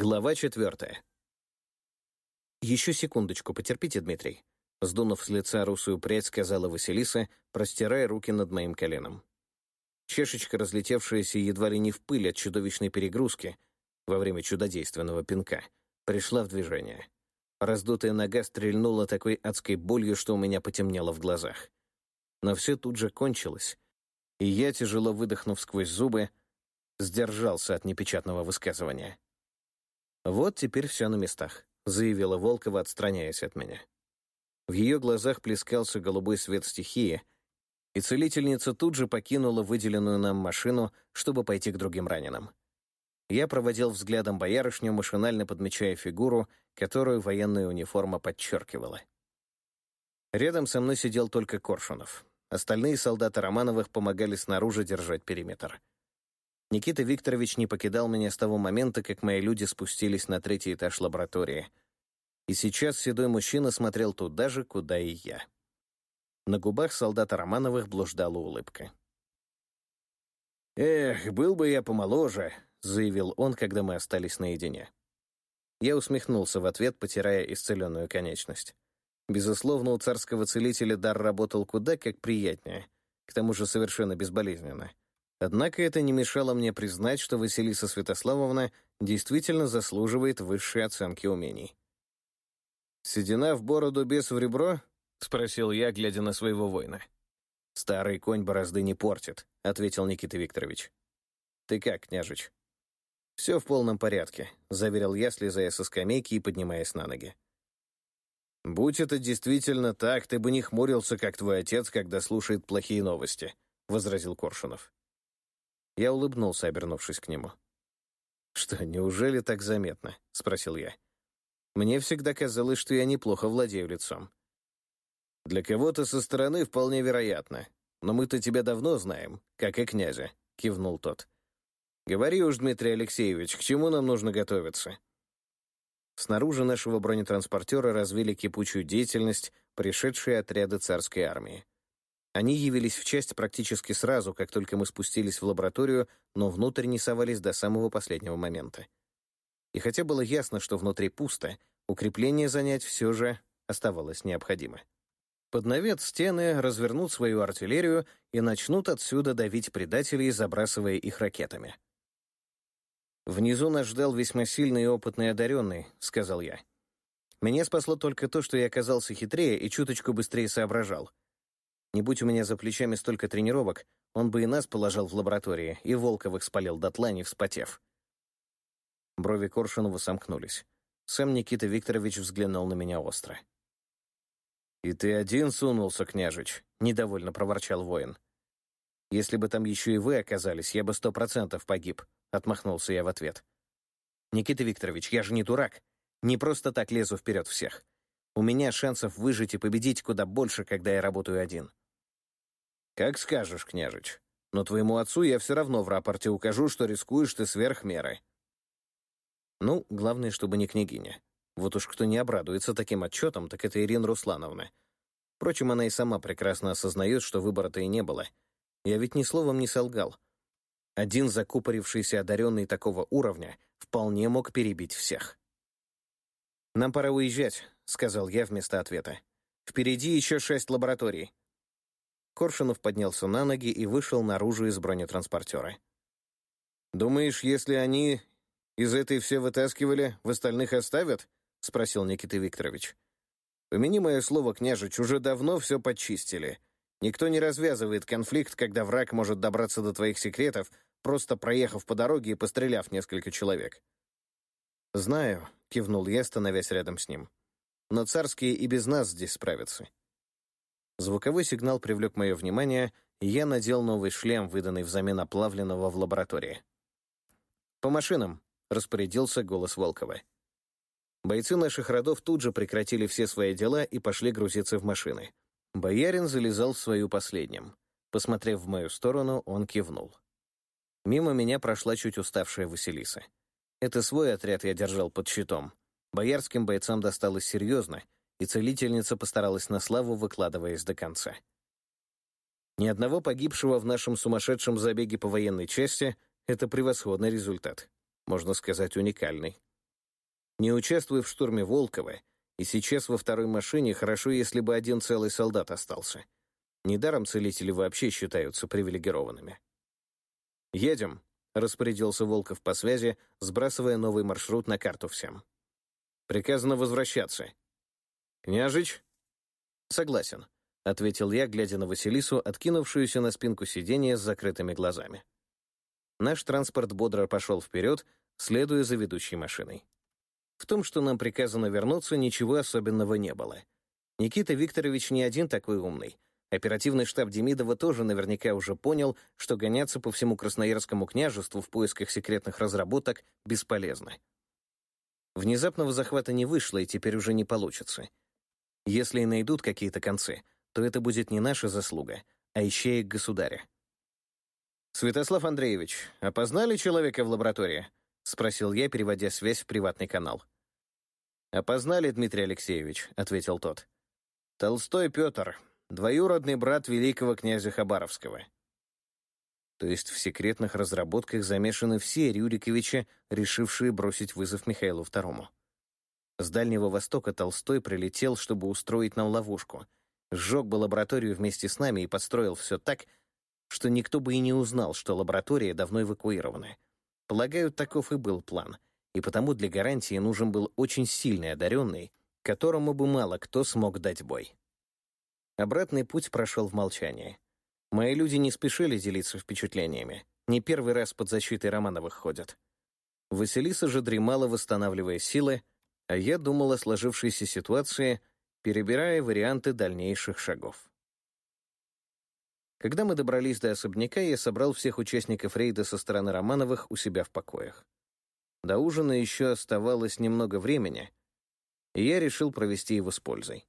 Глава четвертая. «Еще секундочку, потерпите, Дмитрий», — сдунув с лица русую прядь, сказала Василиса, простирая руки над моим коленом. Чешечка, разлетевшаяся едва ли не в пыль от чудовищной перегрузки во время чудодейственного пинка, пришла в движение. Раздутая нога стрельнула такой адской болью, что у меня потемнело в глазах. Но все тут же кончилось, и я, тяжело выдохнув сквозь зубы, сдержался от непечатного высказывания. «Вот теперь все на местах», — заявила Волкова, отстраняясь от меня. В ее глазах плескался голубой свет стихии, и целительница тут же покинула выделенную нам машину, чтобы пойти к другим раненым. Я проводил взглядом боярышню, машинально подмечая фигуру, которую военная униформа подчеркивала. Рядом со мной сидел только Коршунов. Остальные солдаты Романовых помогали снаружи держать периметр. Никита Викторович не покидал меня с того момента, как мои люди спустились на третий этаж лаборатории. И сейчас седой мужчина смотрел туда же, куда и я. На губах солдата Романовых блуждала улыбка. «Эх, был бы я помоложе», — заявил он, когда мы остались наедине. Я усмехнулся в ответ, потирая исцеленную конечность. Безусловно, у царского целителя дар работал куда как приятнее, к тому же совершенно безболезненно. Однако это не мешало мне признать, что Василиса Святославовна действительно заслуживает высшей оценки умений. «Седина в бороду, без в ребро?» — спросил я, глядя на своего воина. «Старый конь борозды не портит», — ответил Никита Викторович. «Ты как, княжич?» «Все в полном порядке», — заверил я, слезая со скамейки и поднимаясь на ноги. «Будь это действительно так, ты бы не хмурился, как твой отец, когда слушает плохие новости», — возразил Коршунов. Я улыбнулся, обернувшись к нему. «Что, неужели так заметно?» — спросил я. «Мне всегда казалось, что я неплохо владею лицом». «Для кого-то со стороны вполне вероятно. Но мы-то тебя давно знаем, как и князя», — кивнул тот. «Говори уж, Дмитрий Алексеевич, к чему нам нужно готовиться?» Снаружи нашего бронетранспортера развили кипучую деятельность пришедшие отряды царской армии. Они явились в часть практически сразу, как только мы спустились в лабораторию, но внутрь не совались до самого последнего момента. И хотя было ясно, что внутри пусто, укрепление занять все же оставалось необходимо. Под навет стены развернут свою артиллерию и начнут отсюда давить предателей, забрасывая их ракетами. «Внизу нас ждал весьма сильный и опытный одаренный», — сказал я. «Меня спасло только то, что я оказался хитрее и чуточку быстрее соображал. Не будь у меня за плечами столько тренировок, он бы и нас положил в лаборатории, и Волковых спалил дотла, не вспотев. Брови Коршунова сомкнулись. Сам Никита Викторович взглянул на меня остро. «И ты один сунулся, княжич?» — недовольно проворчал воин. «Если бы там еще и вы оказались, я бы сто процентов погиб», — отмахнулся я в ответ. «Никита Викторович, я же не дурак. Не просто так лезу вперед всех. У меня шансов выжить и победить куда больше, когда я работаю один. «Как скажешь, княжич. Но твоему отцу я все равно в рапорте укажу, что рискуешь ты сверх меры». Ну, главное, чтобы не княгиня. Вот уж кто не обрадуется таким отчетом, так это Ирина Руслановна. Впрочем, она и сама прекрасно осознает, что выбора-то и не было. Я ведь ни словом не солгал. Один закупорившийся одаренный такого уровня вполне мог перебить всех. «Нам пора уезжать», — сказал я вместо ответа. «Впереди еще шесть лабораторий. Коршунов поднялся на ноги и вышел наружу из бронетранспортера. «Думаешь, если они из этой все вытаскивали, в остальных оставят?» — спросил Никита Викторович. «Помяни мое слово, княжич, уже давно все подчистили. Никто не развязывает конфликт, когда враг может добраться до твоих секретов, просто проехав по дороге и постреляв несколько человек». «Знаю», — кивнул я, становясь рядом с ним. «Но царские и без нас здесь справятся. Звуковой сигнал привлек мое внимание, и я надел новый шлем, выданный взамен оплавленного в лаборатории. «По машинам!» — распорядился голос Волкова. Бойцы наших родов тут же прекратили все свои дела и пошли грузиться в машины. Боярин залезал в свою последним. Посмотрев в мою сторону, он кивнул. Мимо меня прошла чуть уставшая Василиса. Это свой отряд я держал под щитом. Боярским бойцам досталось серьезно — и целительница постаралась на славу, выкладываясь до конца. Ни одного погибшего в нашем сумасшедшем забеге по военной части — это превосходный результат. Можно сказать, уникальный. Не участвуя в штурме Волкова, и сейчас во второй машине хорошо, если бы один целый солдат остался. Недаром целители вообще считаются привилегированными. «Едем», — распорядился Волков по связи, сбрасывая новый маршрут на карту всем. «Приказано возвращаться». «Княжич?» «Согласен», — ответил я, глядя на Василису, откинувшуюся на спинку сиденья с закрытыми глазами. Наш транспорт бодро пошел вперед, следуя за ведущей машиной. В том, что нам приказано вернуться, ничего особенного не было. Никита Викторович не один такой умный. Оперативный штаб Демидова тоже наверняка уже понял, что гоняться по всему Красноярскому княжеству в поисках секретных разработок бесполезно. Внезапного захвата не вышло и теперь уже не получится. Если и найдут какие-то концы, то это будет не наша заслуга, а ищеек государя. «Святослав Андреевич, опознали человека в лаборатории?» — спросил я, переводя связь в приватный канал. «Опознали, Дмитрий Алексеевич», — ответил тот. «Толстой Петр, двоюродный брат великого князя Хабаровского». То есть в секретных разработках замешаны все Рюриковичи, решившие бросить вызов Михаилу II. С Дальнего Востока Толстой прилетел, чтобы устроить нам ловушку. Сжег бы лабораторию вместе с нами и подстроил все так, что никто бы и не узнал, что лаборатория давно эвакуирована. Полагаю, таков и был план, и потому для гарантии нужен был очень сильный одаренный, которому бы мало кто смог дать бой. Обратный путь прошел в молчании. Мои люди не спешили делиться впечатлениями. Не первый раз под защитой Романовых ходят. Василиса же дремала, восстанавливая силы, а я думал о сложившейся ситуации, перебирая варианты дальнейших шагов. Когда мы добрались до особняка, я собрал всех участников рейда со стороны Романовых у себя в покоях. До ужина еще оставалось немного времени, и я решил провести его с пользой.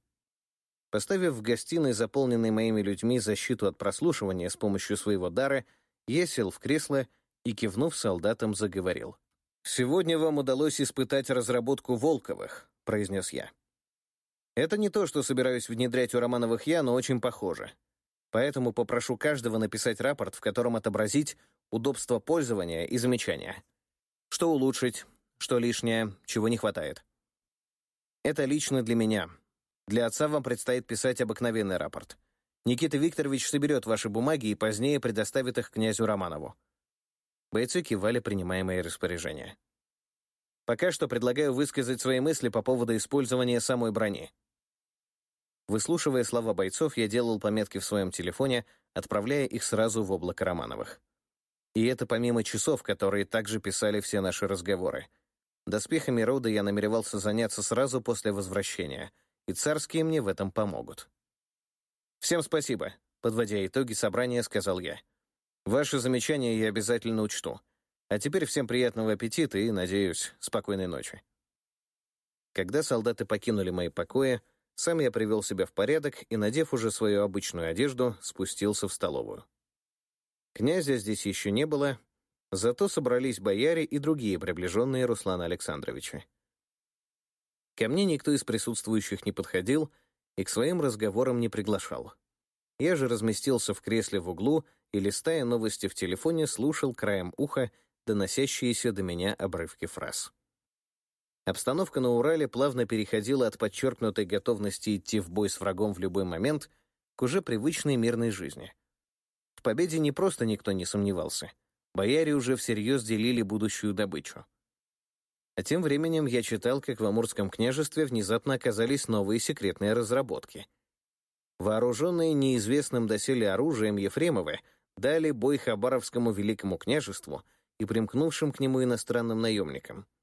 Поставив в гостиной, заполненной моими людьми, защиту от прослушивания с помощью своего дара, я сел в кресло и, кивнув солдатам, заговорил. «Сегодня вам удалось испытать разработку Волковых», — произнес я. «Это не то, что собираюсь внедрять у Романовых я, но очень похоже. Поэтому попрошу каждого написать рапорт, в котором отобразить удобство пользования и замечания. Что улучшить, что лишнее, чего не хватает. Это лично для меня. Для отца вам предстоит писать обыкновенный рапорт. Никита Викторович соберет ваши бумаги и позднее предоставит их князю Романову. Бойцы кивали принимаемые распоряжения. Пока что предлагаю высказать свои мысли по поводу использования самой брони. Выслушивая слова бойцов, я делал пометки в своем телефоне, отправляя их сразу в облако Романовых. И это помимо часов, которые также писали все наши разговоры. Доспехами рода я намеревался заняться сразу после возвращения, и царские мне в этом помогут. «Всем спасибо», — подводя итоги собрания, сказал я. «Ваши замечания я обязательно учту. А теперь всем приятного аппетита и, надеюсь, спокойной ночи». Когда солдаты покинули мои покои, сам я привел себя в порядок и, надев уже свою обычную одежду, спустился в столовую. Князя здесь еще не было, зато собрались бояре и другие приближенные Руслана Александровича. Ко мне никто из присутствующих не подходил и к своим разговорам не приглашал. Я же разместился в кресле в углу и, листая новости в телефоне, слушал краем уха доносящиеся до меня обрывки фраз. Обстановка на Урале плавно переходила от подчеркнутой готовности идти в бой с врагом в любой момент к уже привычной мирной жизни. В победе не просто никто не сомневался. Бояре уже всерьез делили будущую добычу. А тем временем я читал, как в Амурском княжестве внезапно оказались новые секретные разработки. Вооруженные неизвестным доселе оружием Ефремовы дали бой Хабаровскому великому княжеству и примкнувшим к нему иностранным наемникам —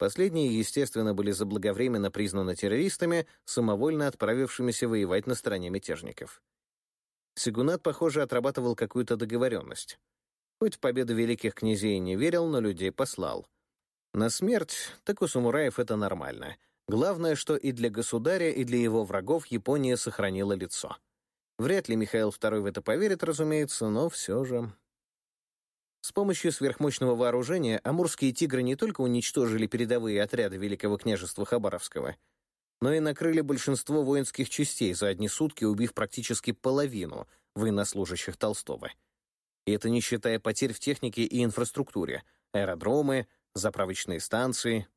Последние, естественно, были заблаговременно признаны террористами, самовольно отправившимися воевать на стороне мятежников. Сигунат, похоже, отрабатывал какую-то договоренность. Хоть в победу великих князей не верил, но людей послал. На смерть, так у самураев это нормально. Главное, что и для государя, и для его врагов Япония сохранила лицо. Вряд ли Михаил II в это поверит, разумеется, но все же... С помощью сверхмощного вооружения амурские «Тигры» не только уничтожили передовые отряды Великого княжества Хабаровского, но и накрыли большинство воинских частей за одни сутки, убив практически половину военнослужащих Толстого. И это не считая потерь в технике и инфраструктуре, аэродромы, заправочные станции.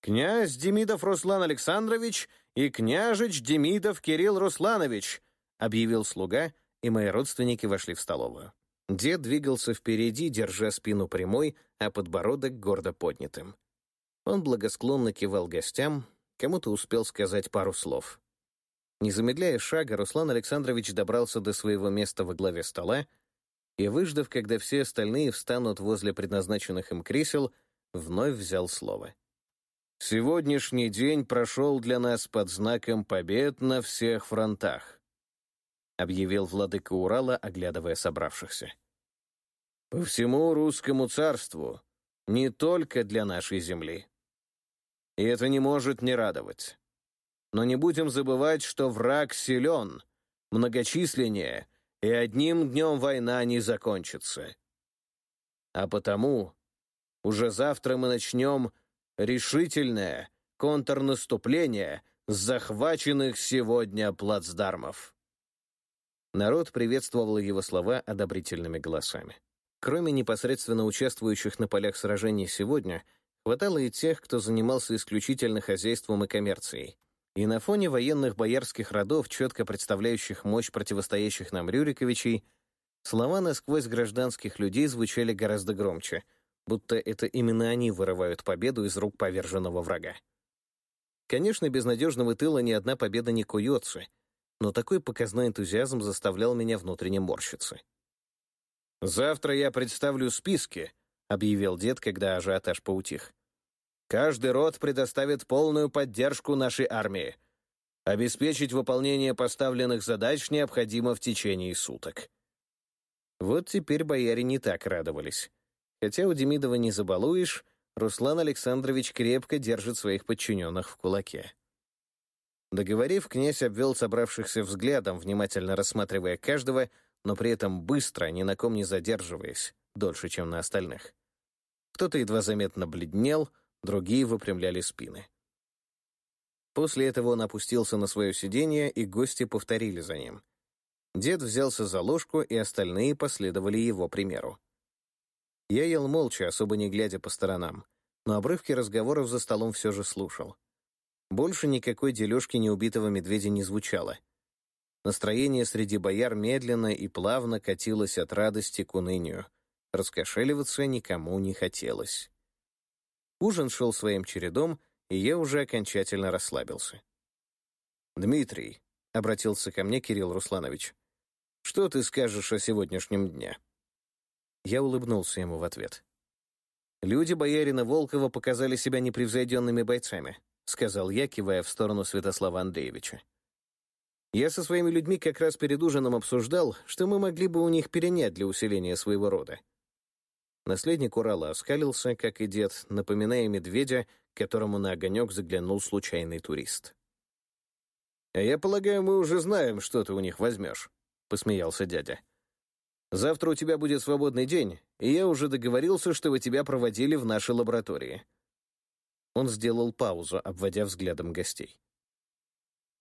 «Князь Демидов Руслан Александрович и княжич Демидов Кирилл Русланович», объявил слуга, и мои родственники вошли в столовую. Дед двигался впереди, держа спину прямой, а подбородок гордо поднятым. Он благосклонно кивал гостям, кому-то успел сказать пару слов. Не замедляя шага, Руслан Александрович добрался до своего места во главе стола и, выждав, когда все остальные встанут возле предназначенных им кресел, вновь взял слово. «Сегодняшний день прошел для нас под знаком побед на всех фронтах», объявил владыка Урала, оглядывая собравшихся. «По всему русскому царству, не только для нашей земли. И это не может не радовать. Но не будем забывать, что враг силен, многочисленнее, и одним днем война не закончится. А потому уже завтра мы начнем решительное контрнаступление с захваченных сегодня плацдармов. Народ приветствовал его слова одобрительными голосами. Кроме непосредственно участвующих на полях сражений сегодня, хватало и тех, кто занимался исключительно хозяйством и коммерцией. И на фоне военных боярских родов, четко представляющих мощь противостоящих нам Рюриковичей, слова насквозь гражданских людей звучали гораздо громче — будто это именно они вырывают победу из рук поверженного врага. Конечно, без надежного тыла ни одна победа не куется, но такой показной энтузиазм заставлял меня внутренне морщиться. «Завтра я представлю списки», — объявил дед, когда ажиотаж поутих. «Каждый род предоставит полную поддержку нашей армии. Обеспечить выполнение поставленных задач необходимо в течение суток». Вот теперь бояре не так радовались. Хотя у Демидова не забалуешь, Руслан Александрович крепко держит своих подчиненных в кулаке. Договорив, князь обвел собравшихся взглядом, внимательно рассматривая каждого, но при этом быстро, ни на ком не задерживаясь, дольше, чем на остальных. Кто-то едва заметно бледнел, другие выпрямляли спины. После этого он опустился на свое сиденье, и гости повторили за ним. Дед взялся за ложку, и остальные последовали его примеру. Я ел молча, особо не глядя по сторонам, но обрывки разговоров за столом все же слушал. Больше никакой дележки неубитого медведя не звучало. Настроение среди бояр медленно и плавно катилось от радости к унынию. Раскошеливаться никому не хотелось. Ужин шел своим чередом, и я уже окончательно расслабился. «Дмитрий», — обратился ко мне Кирилл Русланович, — «что ты скажешь о сегодняшнем дне?» Я улыбнулся ему в ответ. «Люди боярина Волкова показали себя непревзойденными бойцами», сказал я, кивая в сторону Святослава Андреевича. «Я со своими людьми как раз перед ужином обсуждал, что мы могли бы у них перенять для усиления своего рода». Наследник Урала оскалился, как и дед, напоминая медведя, которому на огонек заглянул случайный турист. «А я полагаю, мы уже знаем, что ты у них возьмешь», — посмеялся дядя. Завтра у тебя будет свободный день, и я уже договорился, чтобы тебя проводили в нашей лаборатории». Он сделал паузу, обводя взглядом гостей.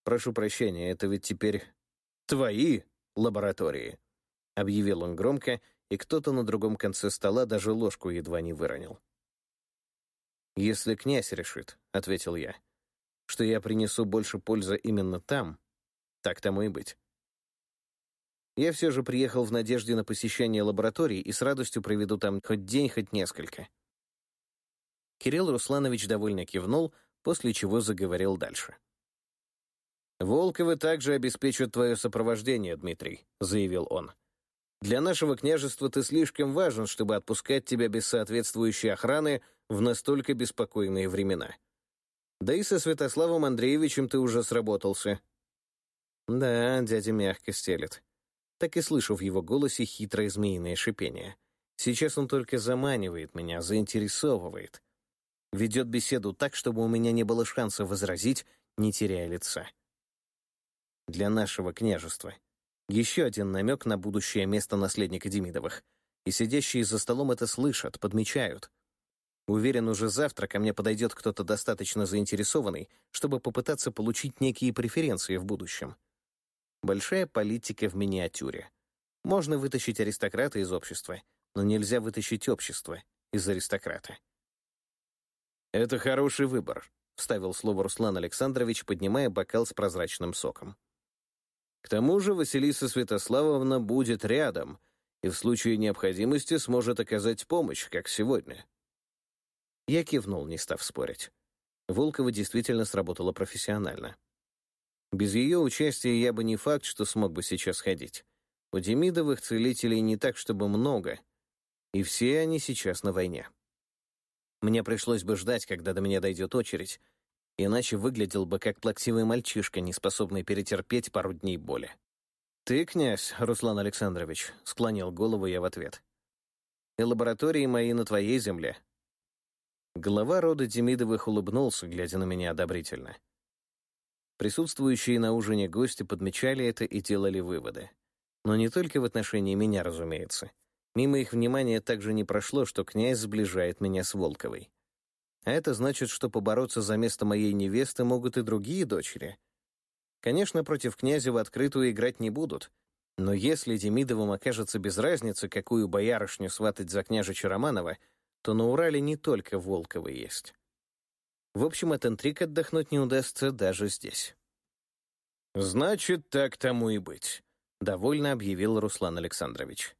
«Прошу прощения, это ведь теперь твои лаборатории», — объявил он громко, и кто-то на другом конце стола даже ложку едва не выронил. «Если князь решит», — ответил я, — «что я принесу больше пользы именно там, так тому и быть». Я все же приехал в надежде на посещение лабораторий и с радостью проведу там хоть день, хоть несколько. Кирилл Русланович довольно кивнул, после чего заговорил дальше. «Волковы также обеспечат твое сопровождение, Дмитрий», — заявил он. «Для нашего княжества ты слишком важен, чтобы отпускать тебя без соответствующей охраны в настолько беспокойные времена. Да и со Святославом Андреевичем ты уже сработался». «Да, дядя мягко стелет так и слышу в его голосе хитрое змеиное шипение. Сейчас он только заманивает меня, заинтересовывает. Ведет беседу так, чтобы у меня не было шанса возразить, не теряя лица. Для нашего княжества. Еще один намек на будущее место наследника Демидовых. И сидящие за столом это слышат, подмечают. Уверен, уже завтра ко мне подойдет кто-то достаточно заинтересованный, чтобы попытаться получить некие преференции в будущем. Большая политика в миниатюре. Можно вытащить аристократа из общества, но нельзя вытащить общество из аристократа. «Это хороший выбор», — вставил слово Руслан Александрович, поднимая бокал с прозрачным соком. «К тому же Василиса Святославовна будет рядом и в случае необходимости сможет оказать помощь, как сегодня». Я кивнул, не став спорить. Волкова действительно сработала профессионально. Без ее участия я бы не факт, что смог бы сейчас ходить. У Демидовых целителей не так, чтобы много, и все они сейчас на войне. Мне пришлось бы ждать, когда до меня дойдет очередь, иначе выглядел бы как плаксивый мальчишка, не способный перетерпеть пару дней боли. «Ты, князь, Руслан Александрович», — склонил голову я в ответ. «И лаборатории мои на твоей земле». Глава рода Демидовых улыбнулся, глядя на меня одобрительно. Присутствующие на ужине гости подмечали это и делали выводы. Но не только в отношении меня, разумеется. Мимо их внимания также не прошло, что князь сближает меня с Волковой. Это значит, что побороться за место моей невесты могут и другие дочери. Конечно, против князя в открытую играть не будут, но если Демидовым окажется без разницы, какую боярышню сватать за княжича Романова, то на Урале не только Волковы есть. В общем, от интриг отдохнуть не удастся даже здесь. «Значит, так тому и быть», — довольно объявил Руслан Александрович.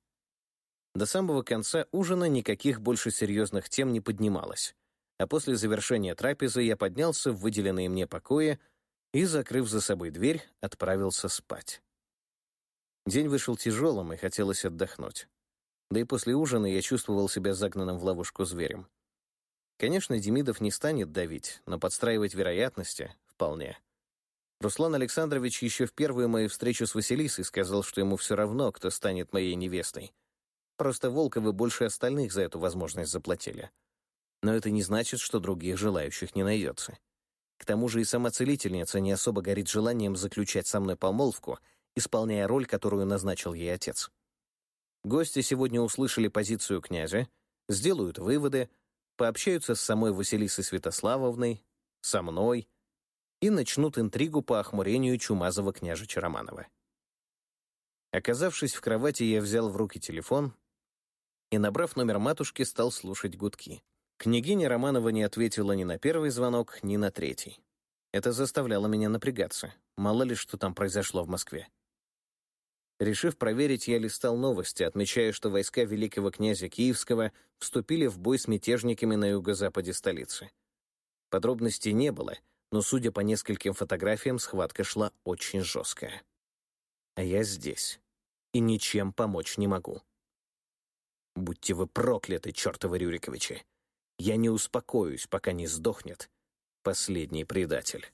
До самого конца ужина никаких больше серьезных тем не поднималось, а после завершения трапезы я поднялся в выделенные мне покои и, закрыв за собой дверь, отправился спать. День вышел тяжелым, и хотелось отдохнуть. Да и после ужина я чувствовал себя загнанным в ловушку зверем. Конечно, Демидов не станет давить, но подстраивать вероятности — вполне. Руслан Александрович еще в первую мою встречу с Василисой сказал, что ему все равно, кто станет моей невестой. Просто Волковы больше остальных за эту возможность заплатили. Но это не значит, что других желающих не найдется. К тому же и сама целительница не особо горит желанием заключать со мной помолвку, исполняя роль, которую назначил ей отец. Гости сегодня услышали позицию князя, сделают выводы, пообщаются с самой Василисой Святославовной, со мной и начнут интригу по охмурению чумазого княжича Романова. Оказавшись в кровати, я взял в руки телефон и, набрав номер матушки, стал слушать гудки. Княгиня Романова не ответила ни на первый звонок, ни на третий. Это заставляло меня напрягаться. Мало ли, что там произошло в Москве. Решив проверить, я листал новости, отмечая, что войска великого князя Киевского вступили в бой с мятежниками на юго-западе столицы. Подробностей не было, но, судя по нескольким фотографиям, схватка шла очень жесткая. А я здесь, и ничем помочь не могу. Будьте вы прокляты, чертовы Рюриковичи! Я не успокоюсь, пока не сдохнет последний предатель.